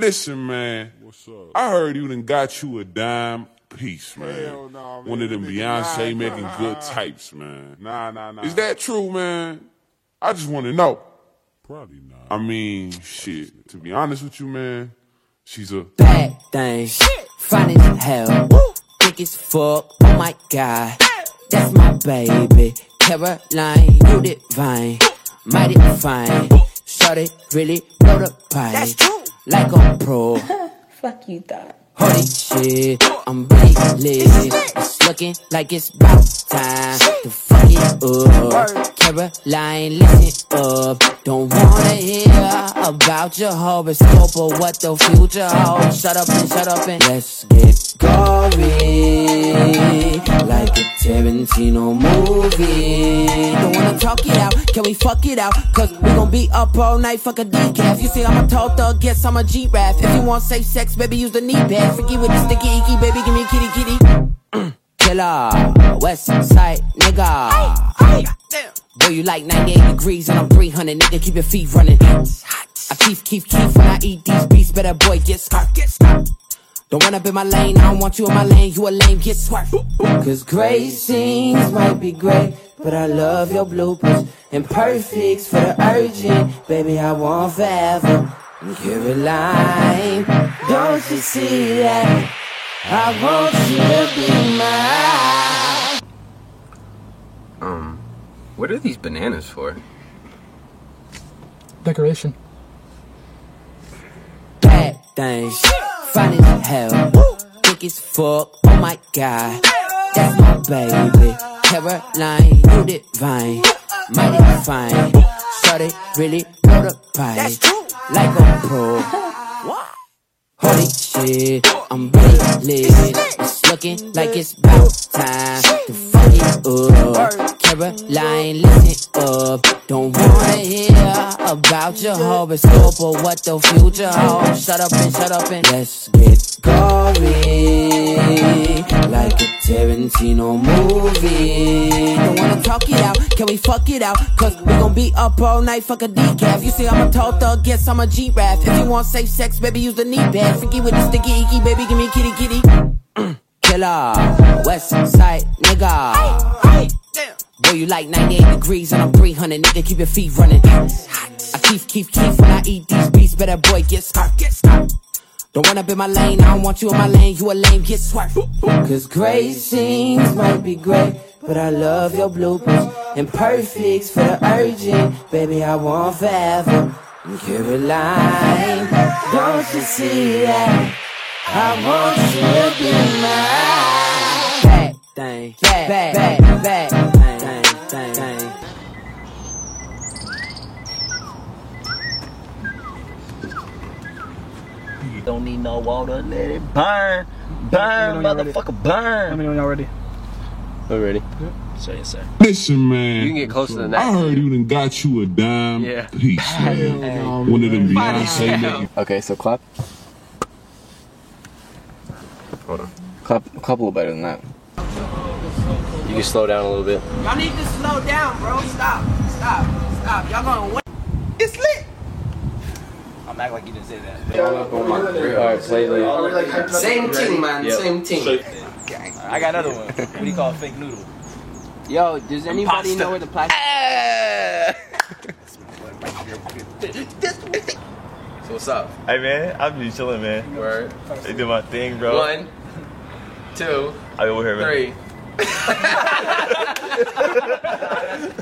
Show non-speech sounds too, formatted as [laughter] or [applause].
Listen, man. What's up? I heard you done got you a dime piece, man. Hell nah, man. One of them Beyonce nah, making nah. good types, man. Nah, nah, nah. Is that true, man? I just want to know. probably not? I mean, shit. To be honest with you, man, she's a bad thing. Fine as hell. Thick as fuck. Oh my god. That's my baby. Caroline, you divine. Mighty fine. Shorty really blow the pipe. That's true. Like a pro. [laughs] Fuck you thought. Holy shit, I'm really lit. It's looking like it's about time to fuck it up. Caroline, listen up. Don't wanna hear about your horoscope or what the future holds. Shut up and shut up and let's get gory. Like a Tarantino movie. Don't wanna talk it out, can we fuck it out? Cause we gon' be up all night, fuck a decaf. You see, I'm a tall thug, yes, I'm a G-Rap. If you want safe sex, baby, use the knee pad. Forget with the sticky icky, baby, give me kitty kitty. [clears throat] Killer, West Side nigga. Boy, you like 98 degrees and I'm 300, nigga, keep your feet running. I keep, keep, keep when I eat these beats, better boy, get scarf, get scarf. Don't wanna be my lane, I don't want you in my lane, you a lame, get swerved. Cause great scenes might be great, but I love your bloopers. And perfects for the urgent, baby, I want forever. Caroline, don't you see that? I want you to be mine. Um, what are these bananas for? Decoration. bad things. Fine as hell. Thick as fuck. Oh my god. That's my baby. Caroline, you divine. Mighty fine. Shorty really blow the pipe. Like a pro. Holy shit, I'm really lit. It's looking like it's about time to fuck it up. Caroline, listen up. Don't wanna hear about your horoscope or what the future holds. Shut up and shut up and let's get going. Like a Tarantino movie. Don't wanna talk it out, can we fuck it out? Cause we gon' be up all night, fuck a decaf. You see, I'm a tall thug, yes, I'm a G-Rap. If you want safe sex, baby, use the knee pad. Forget with the sticky icky, baby, give me kitty kitty. [clears throat] Killer, West Side nigga. Boy, you like 98 degrees and I'm 300, nigga, keep your feet running. I keep, keep, keep when I eat these beats, better boy, get scarf, get scarf. Don't up in my lane, I don't want you in my lane, you a lame, get swerved. Cause great scenes might be great, but I love your bloopers. And perfects for the urgent, baby, I want forever. Caroline, don't you see that? I want you to be mine. Bad thing, bad, bad, bad, bad Don't need no water, let it burn. Burn, Let me know when you're motherfucker, Let burn. me know when y'all ready. We're ready. Say it, say. listen, man. You can get closer than that. I heard you done got you a dime Yeah. piece, man. One of them Beyonce making Okay, so clap. Hold on. Clap, clap a little better than that. You can slow down a little bit. Y'all need to slow down, bro. Stop, stop, stop. Y'all going way. It's lit. I'm acting like you didn't say that. Alright, play the. Same thing, man. Yep. Same thing. I got another one. What do you call a fake noodle? Yo, does anybody know where the plastic? So what's up? Hey man, I'm just chilling, man. Word. They do my thing, bro. One, two, I over here, man. three. [laughs]